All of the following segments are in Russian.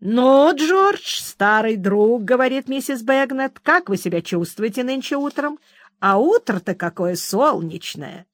— Ну, Джордж, старый друг, — говорит миссис Бэгнет, — как вы себя чувствуете нынче утром? А утро-то какое солнечное!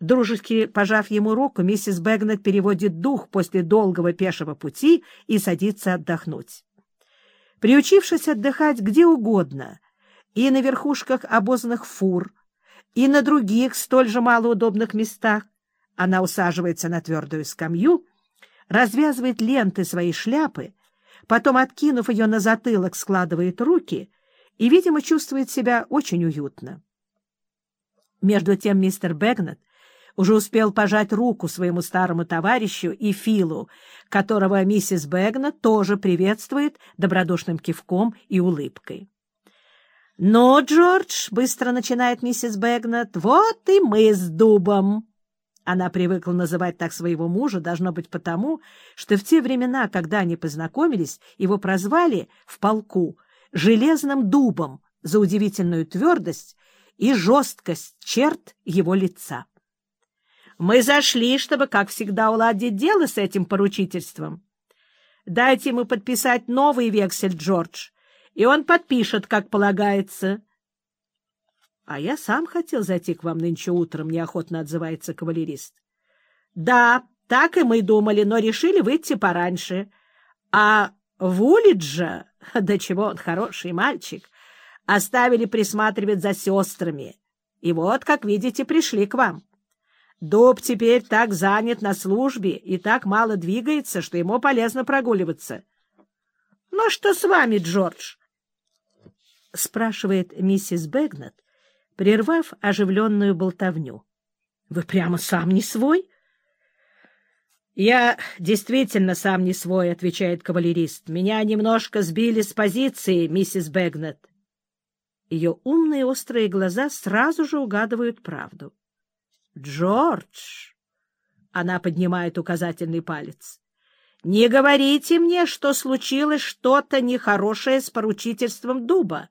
Дружески пожав ему руку, миссис Бэгнет переводит дух после долгого пешего пути и садится отдохнуть. Приучившись отдыхать где угодно, и на верхушках обозных фур, и на других столь же малоудобных местах, она усаживается на твердую скамью, развязывает ленты своей шляпы, потом, откинув ее на затылок, складывает руки и, видимо, чувствует себя очень уютно. Между тем мистер Бэгнет уже успел пожать руку своему старому товарищу и Филу, которого миссис Бэгнет тоже приветствует добродушным кивком и улыбкой. «Ну, Джордж», — быстро начинает миссис Бэгнет, — «вот и мы с дубом». Она привыкла называть так своего мужа, должно быть потому, что в те времена, когда они познакомились, его прозвали в полку «железным дубом» за удивительную твердость и жесткость черт его лица. «Мы зашли, чтобы, как всегда, уладить дело с этим поручительством. Дайте ему подписать новый вексель, Джордж» и он подпишет, как полагается. — А я сам хотел зайти к вам нынче утром, — неохотно отзывается кавалерист. — Да, так и мы думали, но решили выйти пораньше. А Вулиджа, да чего он хороший мальчик, оставили присматривать за сестрами. И вот, как видите, пришли к вам. Дуб теперь так занят на службе и так мало двигается, что ему полезно прогуливаться. — Ну, что с вами, Джордж? — спрашивает миссис Бэгнет, прервав оживленную болтовню. — Вы прямо сам не свой? — Я действительно сам не свой, — отвечает кавалерист. — Меня немножко сбили с позиции, миссис Бэгнет. Ее умные острые глаза сразу же угадывают правду. — Джордж! — она поднимает указательный палец. — Не говорите мне, что случилось что-то нехорошее с поручительством дуба.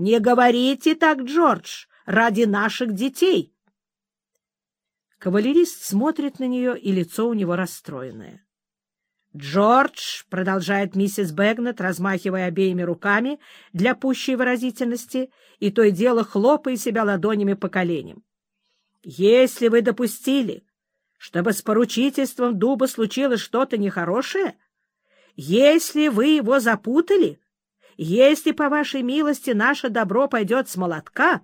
Не говорите так, Джордж, ради наших детей. Кавалерист смотрит на нее, и лицо у него расстроенное. «Джордж», — продолжает миссис Бэгнет, размахивая обеими руками для пущей выразительности, и то и дело хлопая себя ладонями по коленям. «Если вы допустили, чтобы с поручительством дуба случилось что-то нехорошее, если вы его запутали, если, по вашей милости, наше добро пойдет с молотка,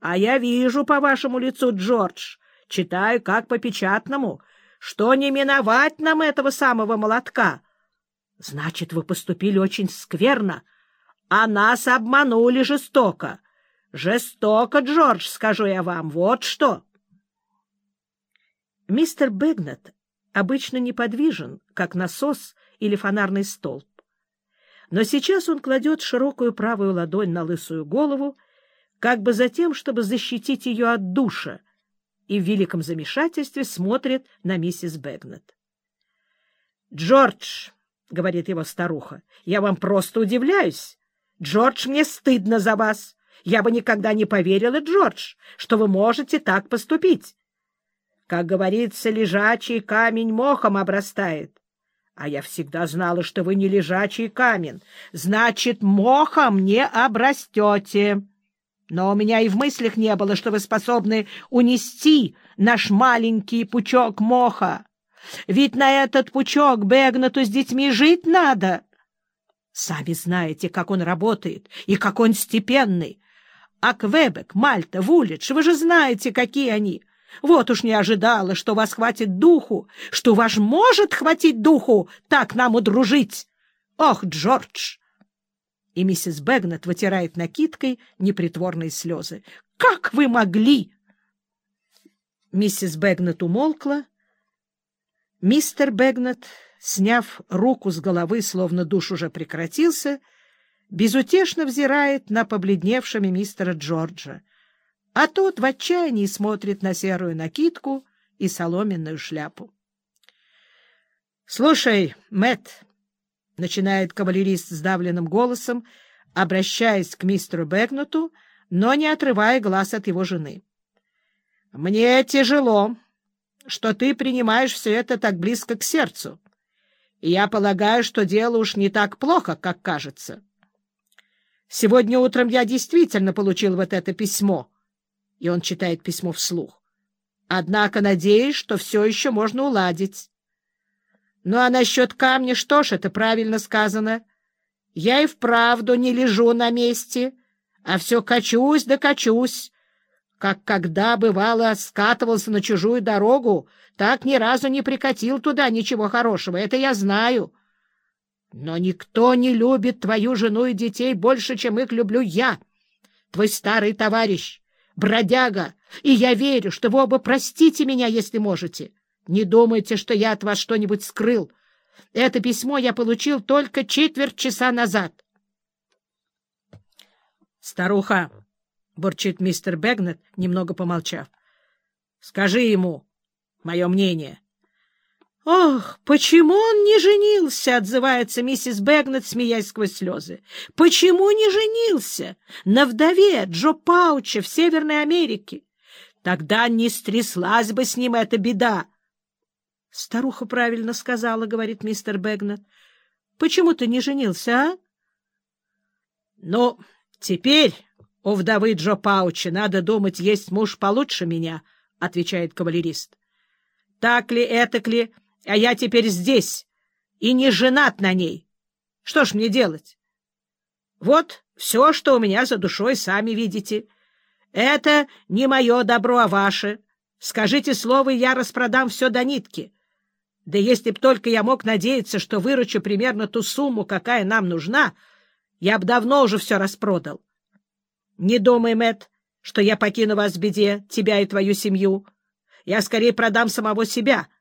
а я вижу по вашему лицу, Джордж, читаю как по печатному, что не миновать нам этого самого молотка, значит, вы поступили очень скверно, а нас обманули жестоко. Жестоко, Джордж, скажу я вам, вот что. Мистер Бэгнет обычно неподвижен, как насос или фонарный столб но сейчас он кладет широкую правую ладонь на лысую голову, как бы за тем, чтобы защитить ее от душа, и в великом замешательстве смотрит на миссис Бэгнет. — Джордж, — говорит его старуха, — я вам просто удивляюсь. Джордж, мне стыдно за вас. Я бы никогда не поверила, Джордж, что вы можете так поступить. Как говорится, лежачий камень мохом обрастает. А я всегда знала, что вы не лежачий камень. Значит, мохом не обрастете. Но у меня и в мыслях не было, что вы способны унести наш маленький пучок моха. Ведь на этот пучок Бэгнату с детьми жить надо. Сами знаете, как он работает и как он степенный. А Квебек, Мальта, Вулидж, вы же знаете, какие они. Вот уж не ожидала, что вас хватит духу, что вас может хватить духу так нам удружить. Ох, Джордж! И миссис Бэгнет вытирает накидкой непритворные слезы. Как вы могли? Миссис Бэгнет умолкла. Мистер Бэгнет, сняв руку с головы, словно душ уже прекратился, безутешно взирает на побледневшими мистера Джорджа а тот в отчаянии смотрит на серую накидку и соломенную шляпу. — Слушай, Мэтт, — начинает кавалерист сдавленным голосом, обращаясь к мистеру Бэгнуту, но не отрывая глаз от его жены. — Мне тяжело, что ты принимаешь все это так близко к сердцу. я полагаю, что дело уж не так плохо, как кажется. Сегодня утром я действительно получил вот это письмо, и он читает письмо вслух. Однако надеюсь, что все еще можно уладить. Ну а насчет камня, что ж, это правильно сказано. Я и вправду не лежу на месте, а все качусь да качусь, как когда, бывало, скатывался на чужую дорогу, так ни разу не прикатил туда ничего хорошего, это я знаю. Но никто не любит твою жену и детей больше, чем их люблю я, твой старый товарищ, бродяга, и я верю, что вы оба простите меня, если можете. Не думайте, что я от вас что-нибудь скрыл. Это письмо я получил только четверть часа назад. Старуха — бурчит мистер Бэгнет, немного помолчав. — Скажи ему мое мнение. — Ох, почему он не женился? — отзывается миссис Бэгнет, смеясь сквозь слезы. — Почему не женился на вдове Джо Пауча в Северной Америке? Тогда не стряслась бы с ним эта беда. — Старуха правильно сказала, — говорит мистер Бэгнет. — Почему ты не женился, а? — Ну, теперь... — У вдовы Джо Паучи, надо думать, есть муж получше меня, — отвечает кавалерист. — Так ли, этак ли, а я теперь здесь и не женат на ней. Что ж мне делать? Вот все, что у меня за душой, сами видите. Это не мое добро, а ваше. Скажите слово, и я распродам все до нитки. Да если б только я мог надеяться, что выручу примерно ту сумму, какая нам нужна, я б давно уже все распродал. Не думай, Мэтт, что я покину вас в беде, тебя и твою семью. Я скорее продам самого себя. —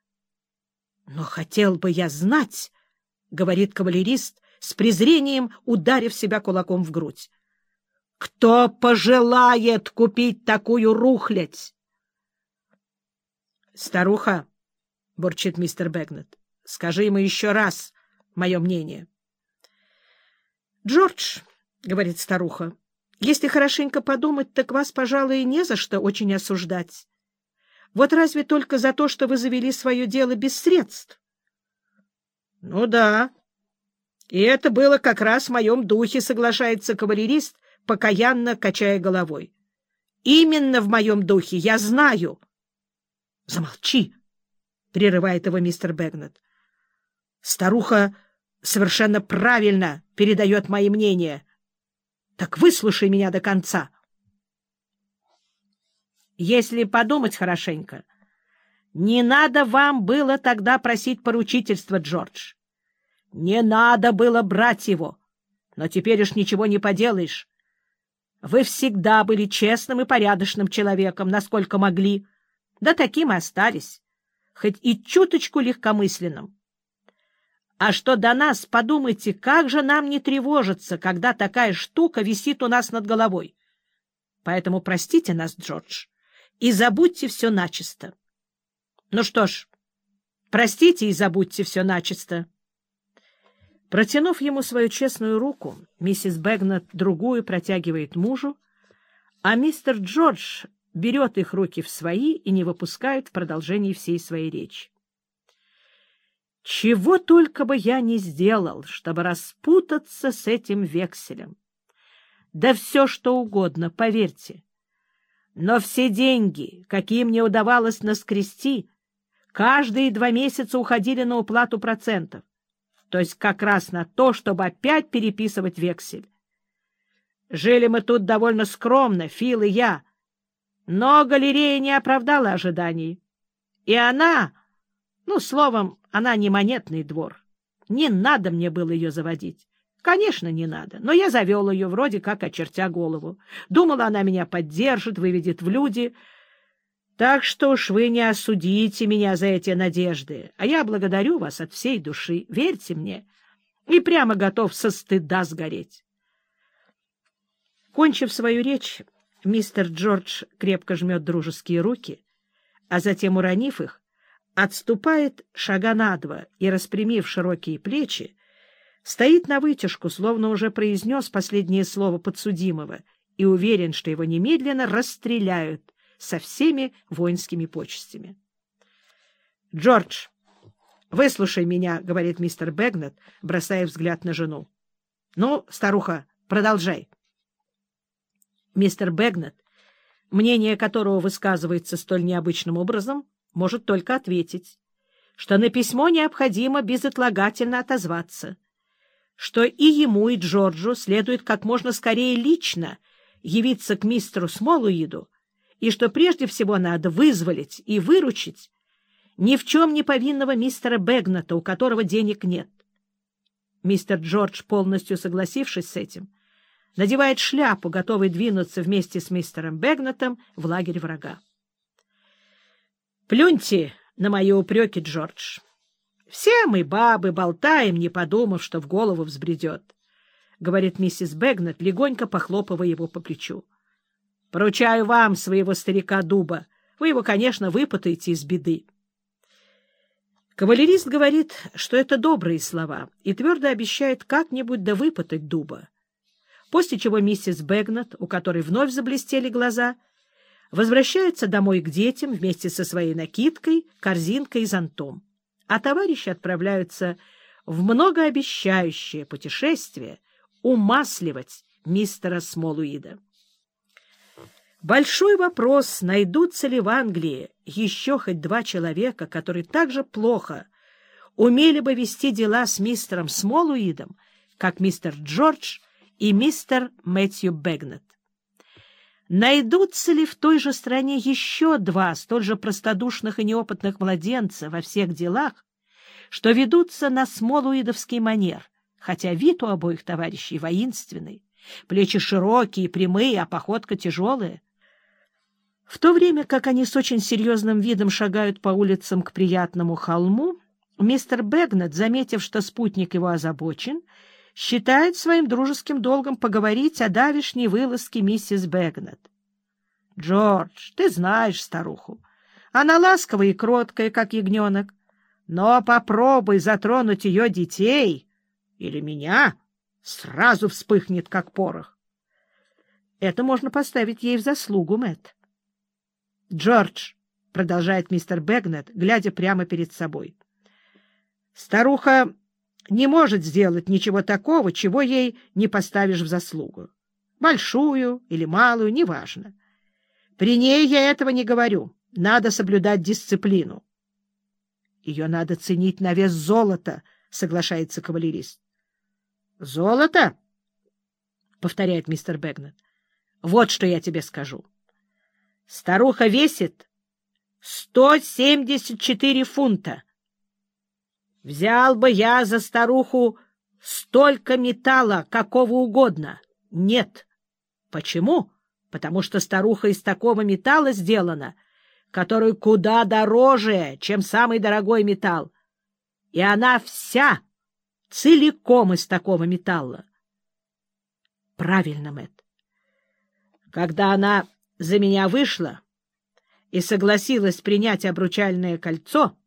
Но хотел бы я знать, — говорит кавалерист, с презрением ударив себя кулаком в грудь. — Кто пожелает купить такую рухлядь? — Старуха, — бурчит мистер Бэгнет, — скажи ему еще раз мое мнение. — Джордж, — говорит старуха, — если хорошенько подумать, так вас, пожалуй, не за что очень осуждать. Вот разве только за то, что вы завели свое дело без средств? — Ну да. И это было как раз в моем духе, соглашается кавалерист, покаянно качая головой. Именно в моем духе, я знаю. — Замолчи, — прерывает его мистер Бэгнет. Старуха совершенно правильно передает мои мнения. Так выслушай меня до конца. Если подумать хорошенько, не надо вам было тогда просить поручительства, Джордж. Не надо было брать его, но теперь уж ничего не поделаешь. Вы всегда были честным и порядочным человеком, насколько могли, да таким и остались, хоть и чуточку легкомысленным. А что до нас, подумайте, как же нам не тревожиться, когда такая штука висит у нас над головой. Поэтому простите нас, Джордж, и забудьте все начисто. Ну что ж, простите и забудьте все начисто. Протянув ему свою честную руку, миссис Бэгнет другую протягивает мужу, а мистер Джордж берет их руки в свои и не выпускает в продолжении всей своей речи. Чего только бы я не сделал, чтобы распутаться с этим векселем. Да все, что угодно, поверьте. Но все деньги, какие мне удавалось наскрести, каждые два месяца уходили на уплату процентов, то есть как раз на то, чтобы опять переписывать вексель. Жили мы тут довольно скромно, Фил и я, но галерея не оправдала ожиданий. И она, ну, словом, она не монетный двор. Не надо мне было ее заводить. Конечно, не надо, но я завел ее вроде как очертя голову. Думала, она меня поддержит, выведет в люди. Так что уж вы не осудите меня за эти надежды, а я благодарю вас от всей души, верьте мне, и прямо готов со стыда сгореть. Кончив свою речь, мистер Джордж крепко жмет дружеские руки, а затем, уронив их, отступает шага на два и, распрямив широкие плечи, стоит на вытяжку, словно уже произнес последнее слово подсудимого и уверен, что его немедленно расстреляют со всеми воинскими почестями. — Джордж, — Выслушай меня, — говорит мистер Бэгнет, бросая взгляд на жену. — Ну, старуха, продолжай. Мистер Бэгнет, мнение которого высказывается столь необычным образом, может только ответить, что на письмо необходимо безотлагательно отозваться, что и ему, и Джорджу следует как можно скорее лично явиться к мистеру Смолуиду, и что прежде всего надо вызволить и выручить ни в чем не повинного мистера Бэгната, у которого денег нет. Мистер Джордж, полностью согласившись с этим, надевает шляпу, готовый двинуться вместе с мистером Бэгнатом в лагерь врага. «Плюньте на мои упреки, Джордж. Все мы, бабы, болтаем, не подумав, что в голову взбредет», — говорит миссис Бэгнет, легонько похлопывая его по плечу. «Поручаю вам своего старика Дуба. Вы его, конечно, выпутаете из беды». Кавалерист говорит, что это добрые слова, и твердо обещает как-нибудь да выпытать дуба. После чего миссис Бэгнет, у которой вновь заблестели глаза, возвращается домой к детям вместе со своей накидкой, корзинкой и зонтом, а товарищи отправляются в многообещающее путешествие умасливать мистера Смолуида. Большой вопрос, найдутся ли в Англии еще хоть два человека, которые так же плохо умели бы вести дела с мистером Смолуидом, как мистер Джордж и мистер Мэтью Бэгнет. Найдутся ли в той же стране еще два столь же простодушных и неопытных младенца во всех делах, что ведутся на смолуидовский манер, хотя вид у обоих товарищей воинственный, плечи широкие, прямые, а походка тяжелая, в то время как они с очень серьезным видом шагают по улицам к приятному холму, мистер Бэгнет, заметив, что спутник его озабочен, считает своим дружеским долгом поговорить о давешней вылазке миссис Бэгнет. — Джордж, ты знаешь старуху. Она ласковая и кроткая, как ягненок. Но попробуй затронуть ее детей или меня, сразу вспыхнет, как порох. Это можно поставить ей в заслугу, Мэтт. — Джордж, — продолжает мистер Бэгнет, глядя прямо перед собой, — старуха не может сделать ничего такого, чего ей не поставишь в заслугу. Большую или малую, неважно. При ней я этого не говорю. Надо соблюдать дисциплину. — Ее надо ценить на вес золота, — соглашается кавалерист. — Золото? — повторяет мистер Бэгнет. — Вот что я тебе скажу. — Старуха весит 174 фунта. Взял бы я за старуху столько металла, какого угодно. Нет. Почему? Потому что старуха из такого металла сделана, который куда дороже, чем самый дорогой металл. И она вся целиком из такого металла. Правильно, Мэтт. Когда она за меня вышла и согласилась принять обручальное кольцо,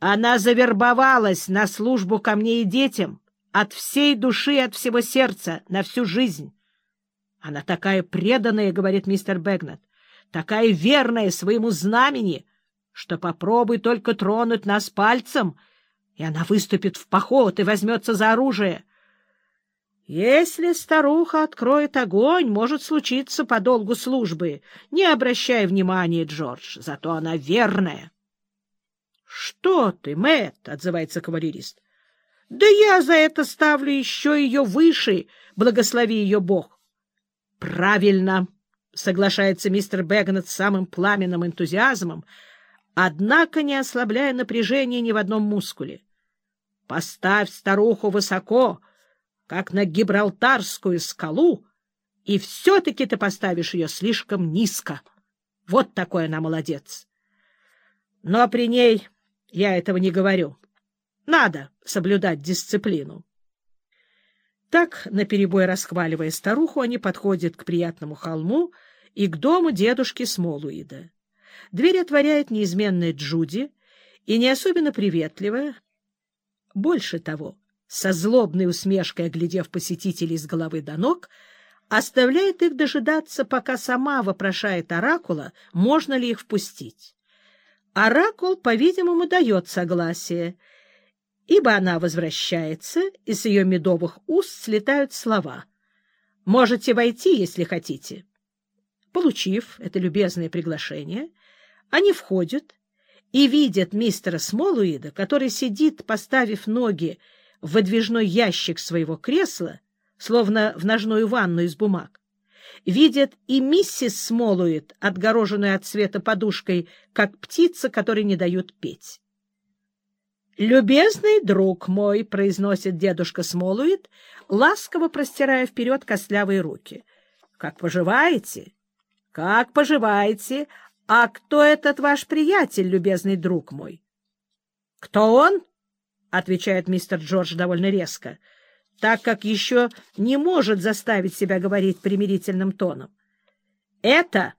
она завербовалась на службу ко мне и детям от всей души и от всего сердца на всю жизнь. Она такая преданная, — говорит мистер Бэгнет, — такая верная своему знамени, что попробуй только тронуть нас пальцем, и она выступит в поход и возьмется за оружие. Если старуха откроет огонь, может случиться по долгу службы. Не обращай внимания, Джордж, зато она верная. — Что ты, Мэтт, — отзывается кавалерист. — Да я за это ставлю еще ее выше, благослови ее Бог. — Правильно, — соглашается мистер Бэгнет с самым пламенным энтузиазмом, однако не ослабляя напряжение ни в одном мускуле. — Поставь старуху высоко, — как на Гибралтарскую скалу, и все-таки ты поставишь ее слишком низко. Вот такой она молодец. Но при ней я этого не говорю. Надо соблюдать дисциплину. Так, наперебой расхваливая старуху, они подходят к приятному холму и к дому дедушки Смолуида. Дверь отворяет неизменная Джуди и не особенно приветливая. Больше того, со злобной усмешкой оглядев посетителей с головы до ног, оставляет их дожидаться, пока сама вопрошает оракула, можно ли их впустить. Оракул, по-видимому, дает согласие, ибо она возвращается, и с ее медовых уст слетают слова. «Можете войти, если хотите». Получив это любезное приглашение, они входят и видят мистера Смолуида, который сидит, поставив ноги в выдвижной ящик своего кресла, словно в ножную ванну из бумаг. Видят и миссис Смолуид, отгороженную от света подушкой, как птица, которой не дают петь. «Любезный друг мой», — произносит дедушка Смолуид, ласково простирая вперед костлявые руки. «Как поживаете? Как поживаете? А кто этот ваш приятель, любезный друг мой?» «Кто он?» — отвечает мистер Джордж довольно резко, так как еще не может заставить себя говорить примирительным тоном. «Это,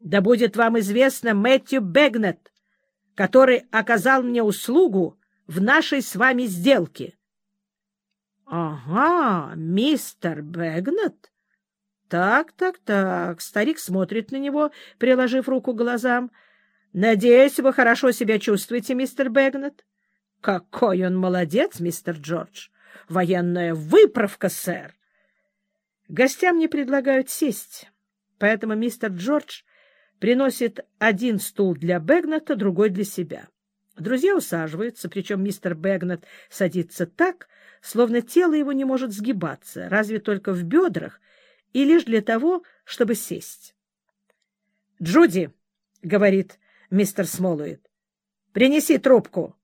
да будет вам известно, Мэтью Бэгнет, который оказал мне услугу в нашей с вами сделке». «Ага, мистер Бэгнет?» Так, так, так. Старик смотрит на него, приложив руку к глазам. Надеюсь, вы хорошо себя чувствуете, мистер Бэгнет? Какой он молодец, мистер Джордж! Военная выправка, сэр! Гостям не предлагают сесть, поэтому мистер Джордж приносит один стул для Бэгнета, другой для себя. Друзья усаживаются, причем мистер Бэгнет садится так, словно тело его не может сгибаться, разве только в бедрах, и лишь для того, чтобы сесть. — Джуди, — говорит мистер Смолуид, — принеси трубку.